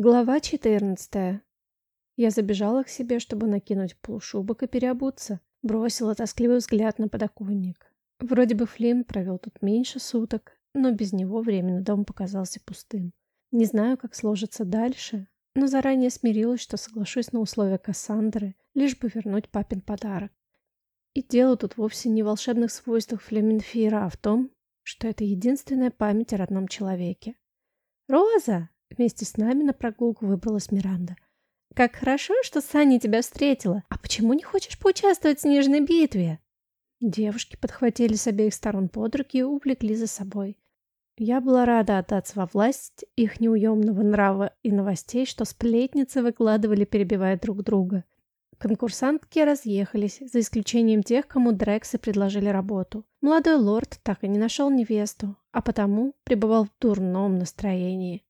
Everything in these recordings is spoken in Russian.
Глава 14. Я забежала к себе, чтобы накинуть полушубок и переобуться. Бросила тоскливый взгляд на подоконник. Вроде бы Флинн провел тут меньше суток, но без него временно дом показался пустым. Не знаю, как сложится дальше, но заранее смирилась, что соглашусь на условия Кассандры, лишь бы вернуть папин подарок. И дело тут вовсе не в волшебных свойствах Флеменфира, а в том, что это единственная память о родном человеке. «Роза!» Вместе с нами на прогулку выбралась Миранда. «Как хорошо, что Саня тебя встретила. А почему не хочешь поучаствовать в снежной битве?» Девушки подхватили с обеих сторон под руки и увлекли за собой. Я была рада отдаться во власть их неуемного нрава и новостей, что сплетницы выкладывали, перебивая друг друга. Конкурсантки разъехались, за исключением тех, кому Дрексы предложили работу. Молодой лорд так и не нашел невесту, а потому пребывал в дурном настроении.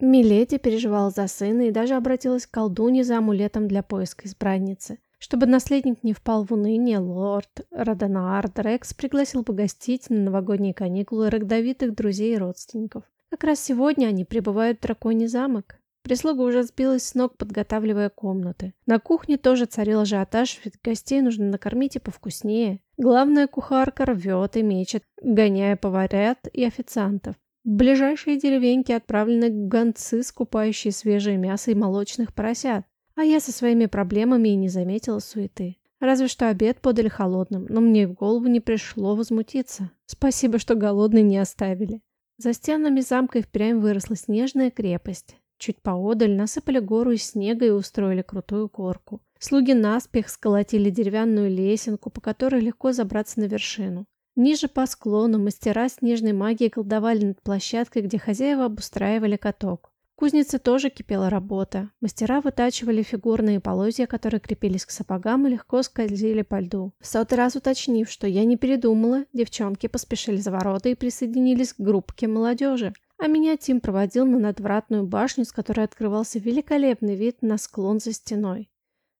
Миледи переживала за сына и даже обратилась к колдуне за амулетом для поиска избранницы. Чтобы наследник не впал в уныние, лорд Родонаар Дрекс пригласил погостить на новогодние каникулы родовитых друзей и родственников. Как раз сегодня они прибывают в Драконий замок. Прислуга уже сбилась с ног, подготавливая комнаты. На кухне тоже царил ажиотаж, ведь гостей нужно накормить и повкуснее. Главная кухарка рвет и мечет, гоняя поварят и официантов. Ближайшие деревеньки отправлены гонцы, скупающие свежее мясо и молочных поросят. А я со своими проблемами и не заметила суеты. Разве что обед подали холодным, но мне в голову не пришло возмутиться. Спасибо, что голодный не оставили. За стенами замка и впрямь выросла снежная крепость. Чуть поодаль насыпали гору из снега и устроили крутую горку. Слуги наспех сколотили деревянную лесенку, по которой легко забраться на вершину. Ниже по склону мастера снежной магии колдовали над площадкой, где хозяева обустраивали каток. В кузнице тоже кипела работа. Мастера вытачивали фигурные полозья, которые крепились к сапогам и легко скользили по льду. В сотый раз уточнив, что я не передумала, девчонки поспешили за ворота и присоединились к группке молодежи. А меня Тим проводил на надвратную башню, с которой открывался великолепный вид на склон за стеной.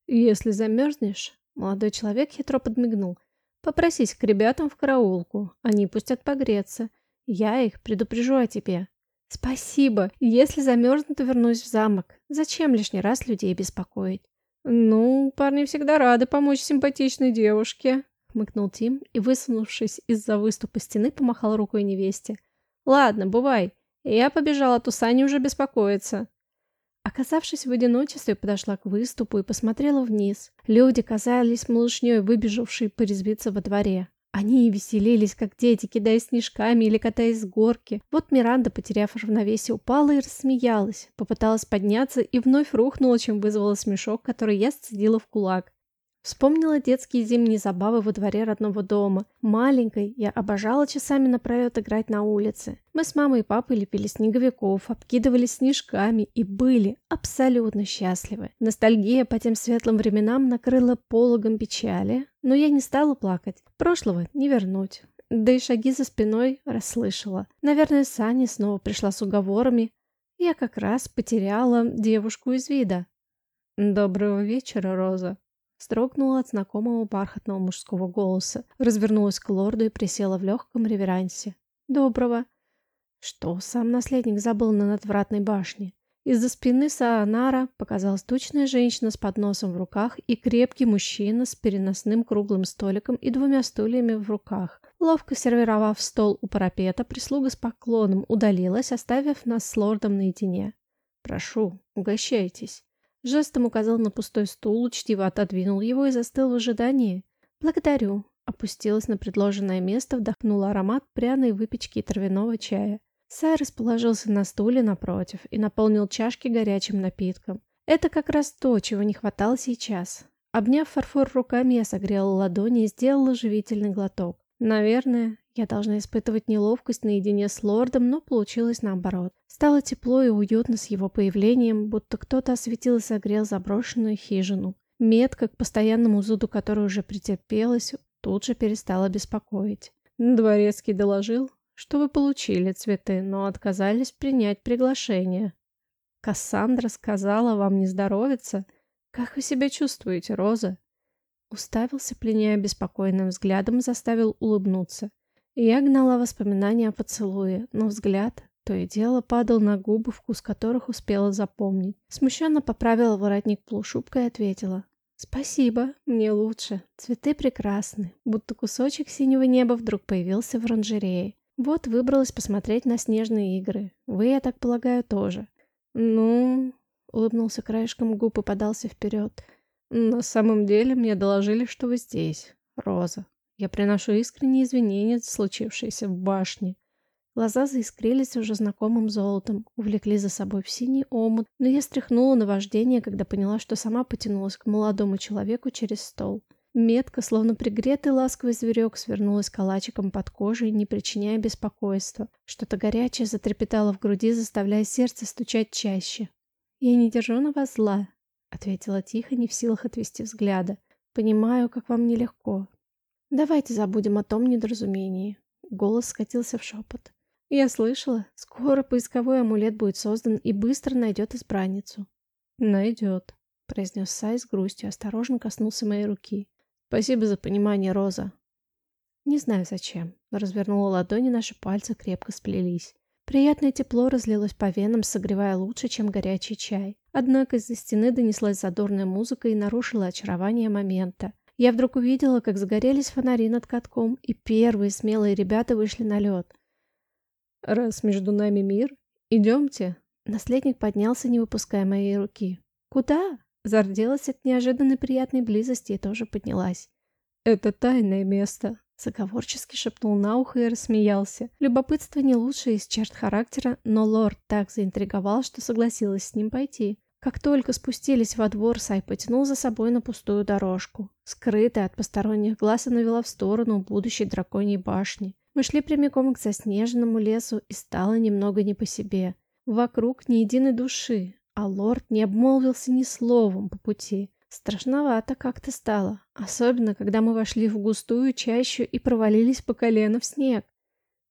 «Если замерзнешь...» Молодой человек хитро подмигнул. Попросись к ребятам в караулку. Они пустят погреться. Я их предупрежу о тебе. Спасибо. Если замерзну, то вернусь в замок. Зачем лишний раз людей беспокоить? Ну, парни всегда рады помочь симпатичной девушке. Хмыкнул Тим и, высунувшись из-за выступа стены, помахал рукой невесте. Ладно, бывай. Я побежала, то Саня уже беспокоится. Оказавшись в одиночестве, подошла к выступу и посмотрела вниз. Люди казались малышней, выбежавшей порезвиться во дворе. Они веселились, как дети, кидая снежками или катаясь с горки. Вот Миранда, потеряв равновесие, упала и рассмеялась. Попыталась подняться и вновь рухнула, чем вызвала смешок, который я сцедила в кулак. Вспомнила детские зимние забавы во дворе родного дома. Маленькой я обожала часами напролет играть на улице. Мы с мамой и папой лепили снеговиков, обкидывались снежками и были абсолютно счастливы. Ностальгия по тем светлым временам накрыла пологом печали, но я не стала плакать. Прошлого не вернуть. Да и шаги за спиной расслышала. Наверное, Саня снова пришла с уговорами. Я как раз потеряла девушку из вида. «Доброго вечера, Роза», Строгнула от знакомого бархатного мужского голоса, развернулась к лорду и присела в легком реверансе. «Доброго!» Что сам наследник забыл на надвратной башне? Из-за спины Саанара показалась тучная женщина с подносом в руках и крепкий мужчина с переносным круглым столиком и двумя стульями в руках. Ловко сервировав стол у парапета, прислуга с поклоном удалилась, оставив нас с лордом наедине. «Прошу, угощайтесь». Жестом указал на пустой стул, учтиво отодвинул его и застыл в ожидании. «Благодарю». Опустилась на предложенное место, вдохнула аромат пряной выпечки и травяного чая. Сай расположился на стуле напротив и наполнил чашки горячим напитком. Это как раз то, чего не хватало сейчас. Обняв фарфор руками, я согрела ладони и сделала живительный глоток. Наверное, я должна испытывать неловкость наедине с лордом, но получилось наоборот. Стало тепло и уютно с его появлением, будто кто-то осветил и согрел заброшенную хижину. Метка, к постоянному зуду которой уже претерпелась, тут же перестала беспокоить. Дворецкий доложил, что вы получили цветы, но отказались принять приглашение. Кассандра сказала вам не здоровиться. Как вы себя чувствуете, Роза? Уставился, пленяя беспокойным взглядом, заставил улыбнуться. Я гнала воспоминания о поцелуе, но взгляд То и дело падал на губы, вкус которых успела запомнить. Смущенно поправила воротник полушубка и ответила. «Спасибо, мне лучше. Цветы прекрасны. Будто кусочек синего неба вдруг появился в оранжерее. Вот выбралась посмотреть на снежные игры. Вы, я так полагаю, тоже». «Ну...» — улыбнулся краешком губ и подался вперед. «На самом деле мне доложили, что вы здесь, Роза. Я приношу искренние извинения за случившееся в башне. Глаза заискрились уже знакомым золотом, увлекли за собой в синий омут, но я стряхнула на вождение, когда поняла, что сама потянулась к молодому человеку через стол. Метка, словно пригретый ласковый зверек, свернулась калачиком под кожей, не причиняя беспокойства. Что-то горячее затрепетало в груди, заставляя сердце стучать чаще. «Я не держу на вас зла», — ответила тихо, не в силах отвести взгляда. «Понимаю, как вам нелегко. Давайте забудем о том недоразумении». Голос скатился в шепот. Я слышала, скоро поисковой амулет будет создан и быстро найдет избранницу. Найдет, произнес Сай с грустью, осторожно коснулся моей руки. Спасибо за понимание, Роза. Не знаю зачем, но развернула ладони, наши пальцы крепко сплелись. Приятное тепло разлилось по венам, согревая лучше, чем горячий чай. Однако из-за стены донеслась задорная музыка и нарушила очарование момента. Я вдруг увидела, как загорелись фонари над катком, и первые смелые ребята вышли на лед. «Раз между нами мир, идемте». Наследник поднялся, не выпуская моей руки. «Куда?» Зарделась от неожиданной приятной близости и тоже поднялась. «Это тайное место», — заговорчески шепнул на ухо и рассмеялся. Любопытство не лучшее из черт характера, но лорд так заинтриговал, что согласилась с ним пойти. Как только спустились во двор, Сай потянул за собой на пустую дорожку. Скрытая от посторонних глаз, она вела в сторону будущей драконьей башни. Мы шли прямиком к заснеженному лесу, и стало немного не по себе. Вокруг ни единой души, а лорд не обмолвился ни словом по пути. Страшновато как-то стало, особенно когда мы вошли в густую чащу и провалились по колено в снег.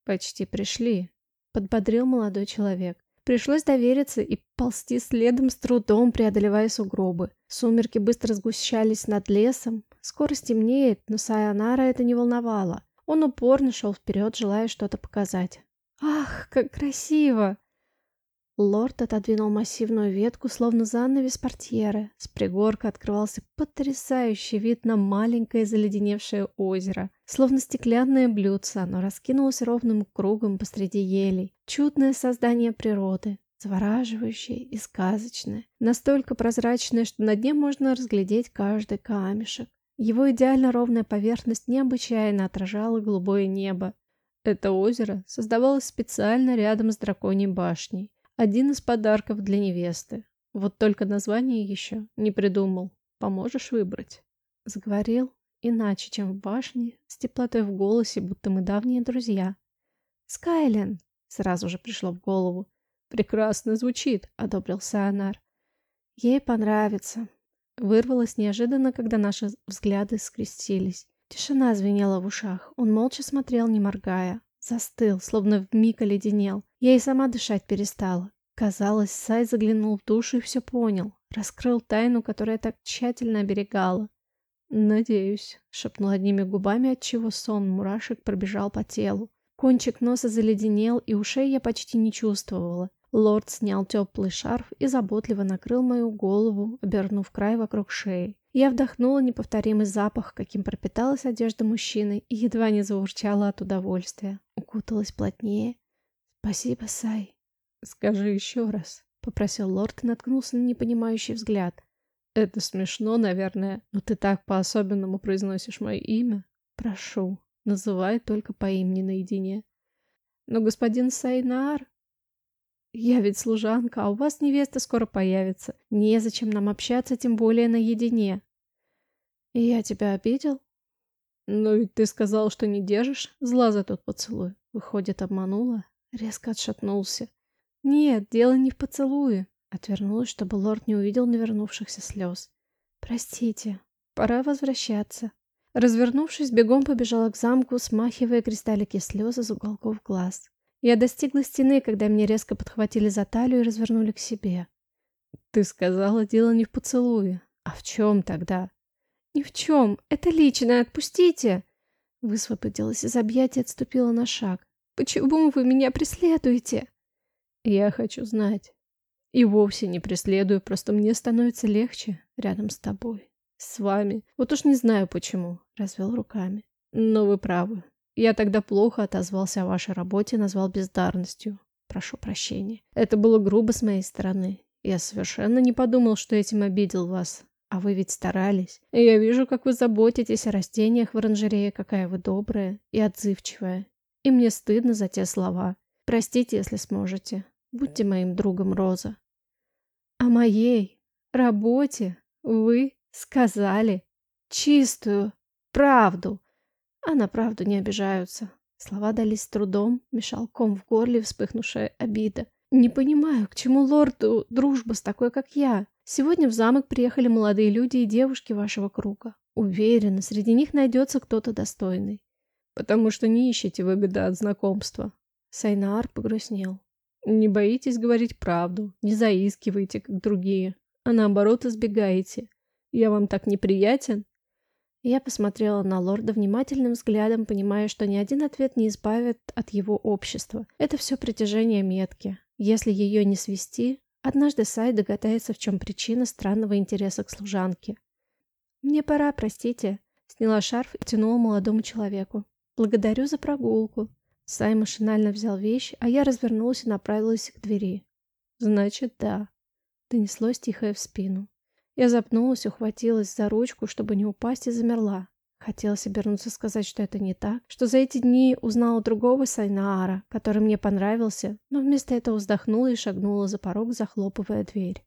«Почти пришли», — подбодрил молодой человек. Пришлось довериться и ползти следом с трудом, преодолевая сугробы. Сумерки быстро сгущались над лесом. Скоро стемнеет, но Сайонара это не волновало. Он упорно шел вперед, желая что-то показать. «Ах, как красиво!» Лорд отодвинул массивную ветку, словно занавес портьеры. С пригорка открывался потрясающий вид на маленькое заледеневшее озеро. Словно стеклянное блюдце, оно раскинулось ровным кругом посреди елей. Чудное создание природы, завораживающее и сказочное. Настолько прозрачное, что на дне можно разглядеть каждый камешек. Его идеально ровная поверхность необычайно отражала голубое небо. Это озеро создавалось специально рядом с драконьей башней. Один из подарков для невесты. Вот только название еще не придумал. Поможешь выбрать? Заговорил иначе, чем в башне, с теплотой в голосе, будто мы давние друзья. «Скайлен!» — сразу же пришло в голову. «Прекрасно звучит», — одобрил Саанар. «Ей понравится», Вырвалось неожиданно, когда наши взгляды скрестились. Тишина звенела в ушах. Он молча смотрел, не моргая. Застыл, словно вмиг оледенел. Я и сама дышать перестала. Казалось, Сай заглянул в душу и все понял. Раскрыл тайну, которая так тщательно оберегала. «Надеюсь», — шепнул одними губами, отчего сон мурашек пробежал по телу. Кончик носа заледенел, и ушей я почти не чувствовала. Лорд снял теплый шарф и заботливо накрыл мою голову, обернув край вокруг шеи. Я вдохнула неповторимый запах, каким пропиталась одежда мужчины, и едва не заурчала от удовольствия. Укуталась плотнее. «Спасибо, Сай». «Скажи еще раз», — попросил лорд и наткнулся на непонимающий взгляд. «Это смешно, наверное, но ты так по-особенному произносишь мое имя. Прошу, называй только по имени наедине». «Но господин Сайнар...» «Я ведь служанка, а у вас невеста скоро появится. Незачем нам общаться, тем более наедине». «Я тебя обидел?» «Ну ведь ты сказал, что не держишь зла за тот поцелуй. Выходит, обманула?» Резко отшатнулся. «Нет, дело не в поцелуе». Отвернулась, чтобы лорд не увидел навернувшихся слез. «Простите, пора возвращаться». Развернувшись, бегом побежала к замку, смахивая кристаллики слез из уголков глаз. Я достигла стены, когда меня резко подхватили за талию и развернули к себе. «Ты сказала, дело не в поцелуе. А в чем тогда?» «Ни в чем. Это личное. Отпустите!» Высвободилась из объятия и отступила на шаг. «Почему вы меня преследуете?» Я хочу знать. И вовсе не преследую, просто мне становится легче рядом с тобой. С вами. Вот уж не знаю почему. Развел руками. Но вы правы. Я тогда плохо отозвался о вашей работе назвал бездарностью. Прошу прощения. Это было грубо с моей стороны. Я совершенно не подумал, что этим обидел вас. А вы ведь старались. И я вижу, как вы заботитесь о растениях в оранжерее, какая вы добрая и отзывчивая. И мне стыдно за те слова. Простите, если сможете. Будьте моим другом, Роза. О моей работе вы сказали чистую правду. А на правду не обижаются. Слова дались с трудом, мешал ком в горле вспыхнувшая обида. Не понимаю, к чему лорду дружба с такой, как я. Сегодня в замок приехали молодые люди и девушки вашего круга. Уверена, среди них найдется кто-то достойный. Потому что не ищете выгоды от знакомства. Сайнар погрустнел. Не боитесь говорить правду, не заискивайте, как другие, а наоборот избегаете. Я вам так неприятен? Я посмотрела на лорда внимательным взглядом, понимая, что ни один ответ не избавит от его общества. Это все притяжение метки. Если ее не свести, однажды Сай догадается, в чем причина странного интереса к служанке. «Мне пора, простите», — сняла шарф и тянула молодому человеку. «Благодарю за прогулку». Сай машинально взял вещь, а я развернулась и направилась к двери. «Значит, да», — донеслось тихое в спину. Я запнулась, ухватилась за ручку, чтобы не упасть, и замерла. Хотелось обернуться сказать, что это не так, что за эти дни узнала другого Сайнаара, который мне понравился, но вместо этого вздохнула и шагнула за порог, захлопывая дверь.